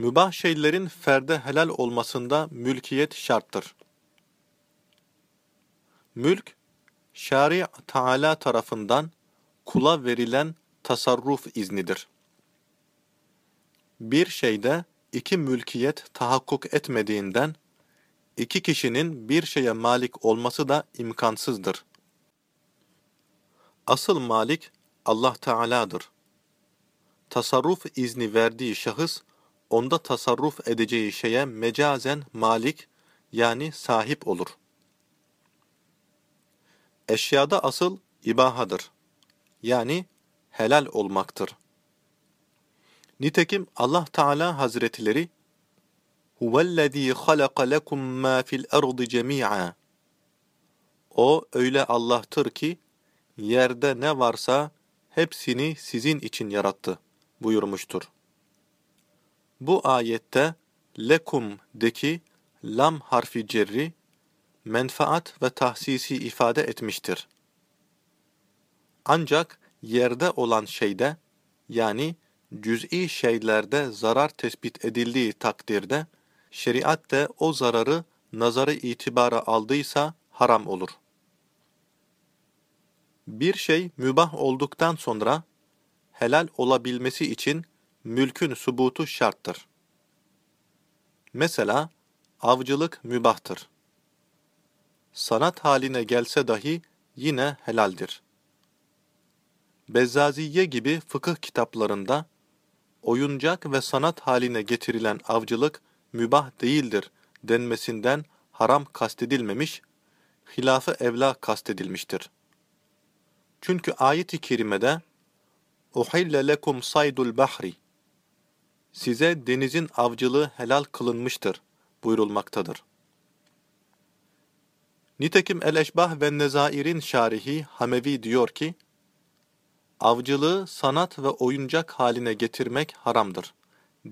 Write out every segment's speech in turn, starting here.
Mübah şeylerin ferde helal olmasında mülkiyet şarttır. Mülk, Şari Teala tarafından kula verilen tasarruf iznidir. Bir şeyde iki mülkiyet tahakkuk etmediğinden, iki kişinin bir şeye malik olması da imkansızdır. Asıl malik Allah Teala'dır. Tasarruf izni verdiği şahıs, onda tasarruf edeceği şeye mecazen malik yani sahip olur. Eşyada asıl ibahadır. Yani helal olmaktır. Nitekim Allah Teala Hazretleri Huvellezî halaka lekum mâ fil ardı cemî'a O öyle Allah'tır ki yerde ne varsa hepsini sizin için yarattı buyurmuştur. Bu ayette lekum deki lam harfi cerri menfaat ve tahsisi ifade etmiştir. Ancak yerde olan şeyde yani cüz'i şeylerde zarar tespit edildiği takdirde şeriat de o zararı nazarı itibara aldıysa haram olur. Bir şey mübah olduktan sonra helal olabilmesi için mülkün subutu şarttır. Mesela avcılık mübahtır. Sanat haline gelse dahi yine helaldir. Bezzaziye gibi fıkıh kitaplarında oyuncak ve sanat haline getirilen avcılık mübah değildir denmesinden haram kastedilmemiş, hilafı evla kastedilmiştir. Çünkü ayet-i kerimede "Uhille lekum saydul bahri" Size denizin avcılığı helal kılınmıştır buyurulmaktadır. Nitekim El-Eşbah ve Nezair'in şarihi Hamevi diyor ki, avcılığı sanat ve oyuncak haline getirmek haramdır.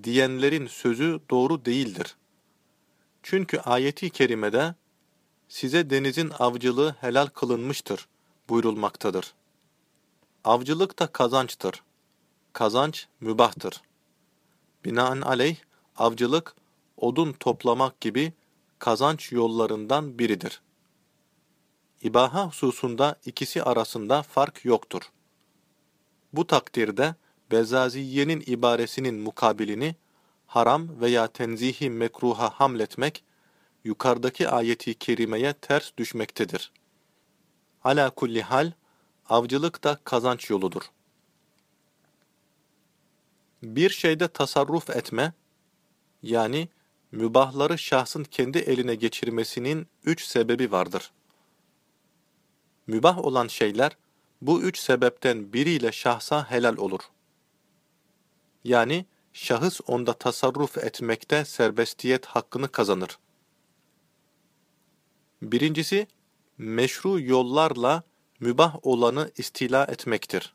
Diyenlerin sözü doğru değildir. Çünkü ayeti kerimede size denizin avcılığı helal kılınmıştır buyurulmaktadır. Avcılık da kazançtır. Kazanç mübahtır. Binaenaleyh avcılık odun toplamak gibi kazanç yollarından biridir. İbaha hususunda ikisi arasında fark yoktur. Bu takdirde Bezaziye'nin ibaresinin mukabilini haram veya tenzihi mekruha hamletmek yukarıdaki ayeti kerimeye ters düşmektedir. Ala kulli hal avcılık da kazanç yoludur. Bir şeyde tasarruf etme, yani mübahları şahsın kendi eline geçirmesinin üç sebebi vardır. Mübah olan şeyler, bu üç sebepten biriyle şahsa helal olur. Yani şahıs onda tasarruf etmekte serbestiyet hakkını kazanır. Birincisi, meşru yollarla mübah olanı istila etmektir.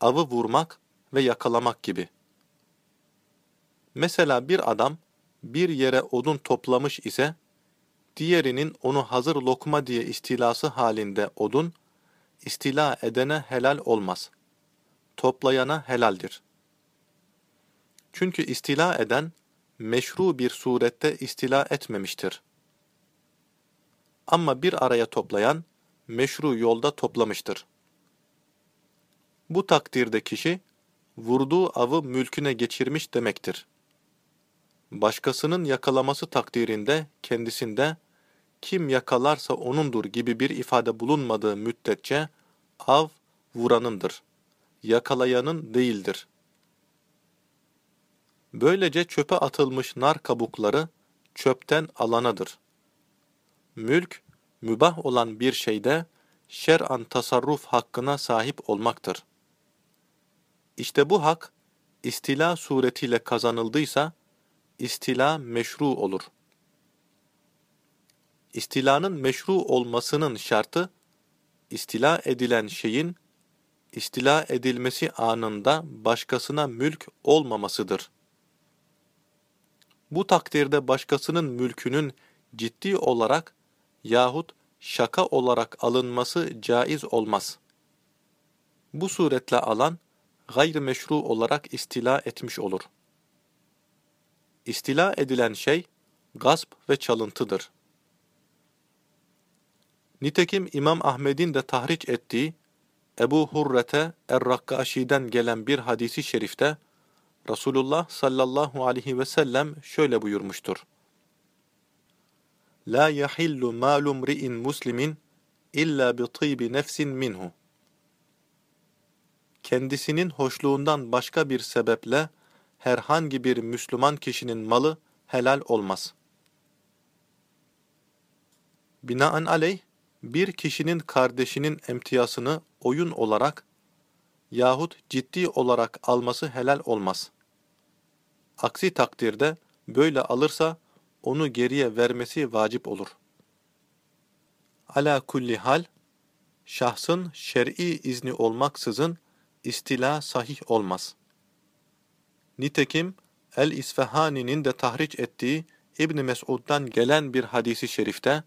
Avı vurmak ve yakalamak gibi. Mesela bir adam bir yere odun toplamış ise, diğerinin onu hazır lokma diye istilası halinde odun, istila edene helal olmaz. Toplayana helaldir. Çünkü istila eden, meşru bir surette istila etmemiştir. Ama bir araya toplayan, meşru yolda toplamıştır. Bu takdirde kişi, vurduğu avı mülküne geçirmiş demektir. Başkasının yakalaması takdirinde kendisinde kim yakalarsa onundur gibi bir ifade bulunmadığı müddetçe av vuranındır, yakalayanın değildir. Böylece çöpe atılmış nar kabukları çöpten alanadır. Mülk, mübah olan bir şeyde şer'an tasarruf hakkına sahip olmaktır. İşte bu hak, istila suretiyle kazanıldıysa, istila meşru olur. İstilanın meşru olmasının şartı, istila edilen şeyin, istila edilmesi anında başkasına mülk olmamasıdır. Bu takdirde başkasının mülkünün ciddi olarak yahut şaka olarak alınması caiz olmaz. Bu suretle alan, gayrimeşru olarak istila etmiş olur. İstila edilen şey, gasp ve çalıntıdır. Nitekim İmam Ahmed'in de tahriç ettiği Ebu Hurrete Er-Rakkashi'den gelen bir hadisi şerifte Resulullah sallallahu aleyhi ve sellem şöyle buyurmuştur. La yahillu malum ri'in muslimin illa bi tıybi nefsin minhu. Kendisinin hoşluğundan başka bir sebeple herhangi bir Müslüman kişinin malı helal olmaz. Binaenaleyh, bir kişinin kardeşinin emtiyasını oyun olarak yahut ciddi olarak alması helal olmaz. Aksi takdirde böyle alırsa onu geriye vermesi vacip olur. Ala kulli hal, şahsın şer'i izni olmaksızın istila sahih olmaz. Nitekim El-İsfahani'nin de tahriç ettiği İbn Mesud'dan gelen bir hadisi şerifte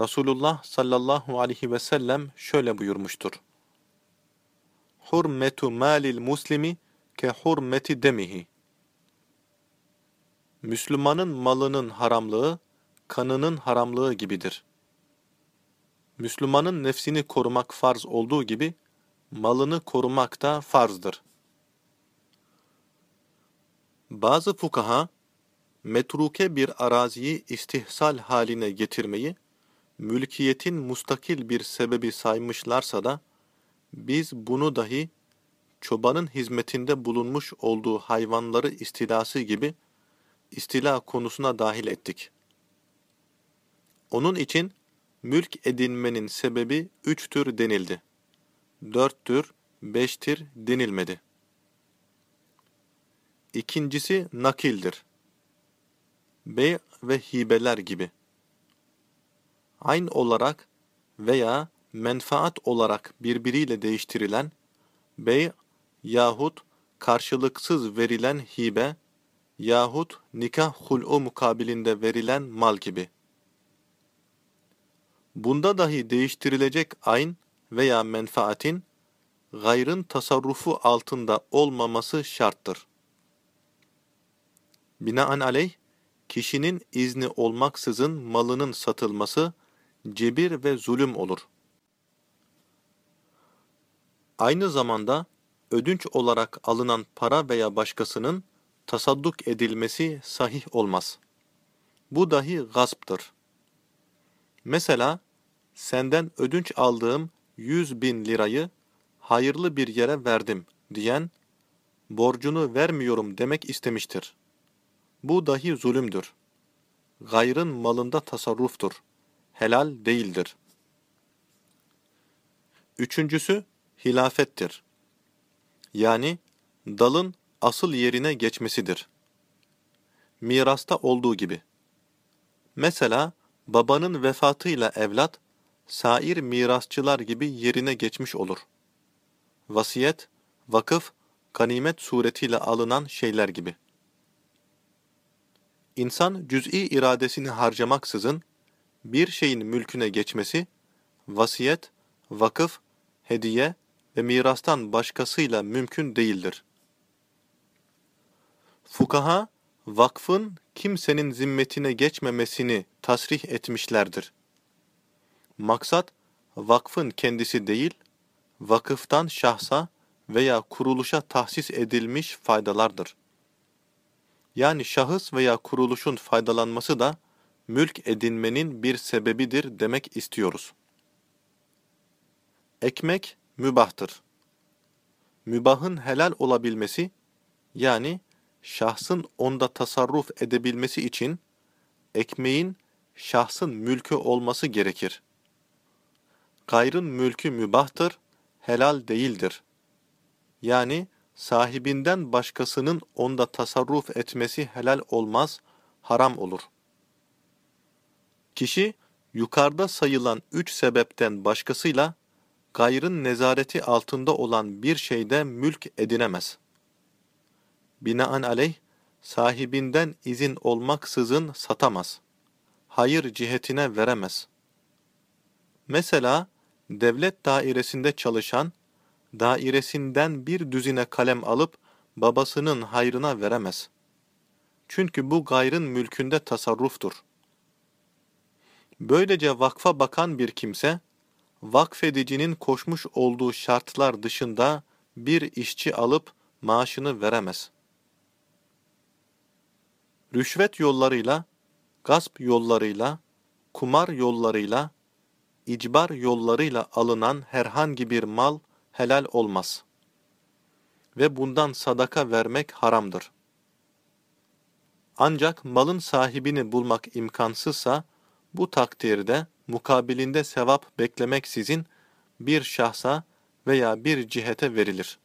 Resulullah sallallahu aleyhi ve sellem şöyle buyurmuştur. Hurmetu malil muslimi ke hurmeti demihi. Müslümanın malının haramlığı, kanının haramlığı gibidir. Müslümanın nefsini korumak farz olduğu gibi, malını korumak da farzdır. Bazı fukaha, metruke bir araziyi istihsal haline getirmeyi, mülkiyetin mustakil bir sebebi saymışlarsa da, biz bunu dahi çobanın hizmetinde bulunmuş olduğu hayvanları istilası gibi istila konusuna dahil ettik. Onun için mülk edinmenin sebebi üçtür denildi. Dörttür, beştir denilmedi. İkincisi nakildir. Bey ve hibeler gibi. Ayn olarak veya menfaat olarak birbiriyle değiştirilen bey yahut karşılıksız verilen hibe yahut nikah hul'u mukabilinde verilen mal gibi. Bunda dahi değiştirilecek ayn veya menfaatin gayrın tasarrufu altında olmaması şarttır. Binaenaleyh, kişinin izni olmaksızın malının satılması cebir ve zulüm olur. Aynı zamanda ödünç olarak alınan para veya başkasının tasadduk edilmesi sahih olmaz. Bu dahi gasptır. Mesela senden ödünç aldığım yüz bin lirayı hayırlı bir yere verdim diyen borcunu vermiyorum demek istemiştir. Bu dahi zulümdür. Gayrın malında tasarruftur. Helal değildir. Üçüncüsü hilafettir. Yani dalın asıl yerine geçmesidir. Mirasta olduğu gibi. Mesela babanın vefatıyla evlat, sair mirasçılar gibi yerine geçmiş olur. Vasiyet, vakıf, ganimet suretiyle alınan şeyler gibi. İnsan cüz'i iradesini harcamaksızın bir şeyin mülküne geçmesi, vasiyet, vakıf, hediye ve mirastan başkasıyla mümkün değildir. Fukaha, vakfın kimsenin zimmetine geçmemesini tasrih etmişlerdir. Maksat, vakfın kendisi değil, vakıftan şahsa veya kuruluşa tahsis edilmiş faydalardır. Yani şahıs veya kuruluşun faydalanması da mülk edinmenin bir sebebidir demek istiyoruz. Ekmek mübahtır. Mübahın helal olabilmesi, yani şahsın onda tasarruf edebilmesi için ekmeğin şahsın mülkü olması gerekir. Gayrın mülkü mübahtır, helal değildir. Yani sahibinden başkasının onda tasarruf etmesi helal olmaz, haram olur. Kişi, yukarıda sayılan üç sebepten başkasıyla, gayrın nezareti altında olan bir şeyde mülk edinemez. Binaenaleyh, sahibinden izin olmaksızın satamaz. Hayır cihetine veremez. Mesela, devlet dairesinde çalışan, dairesinden bir düzine kalem alıp babasının hayrına veremez. Çünkü bu gayrın mülkünde tasarruftur. Böylece vakfa bakan bir kimse, vakfedicinin koşmuş olduğu şartlar dışında bir işçi alıp maaşını veremez. Rüşvet yollarıyla, gasp yollarıyla, kumar yollarıyla, icbar yollarıyla alınan herhangi bir mal helal olmaz. Ve bundan sadaka vermek haramdır. Ancak malın sahibini bulmak imkansızsa, bu takdirde mukabilinde sevap beklemeksizin bir şahsa veya bir cihete verilir.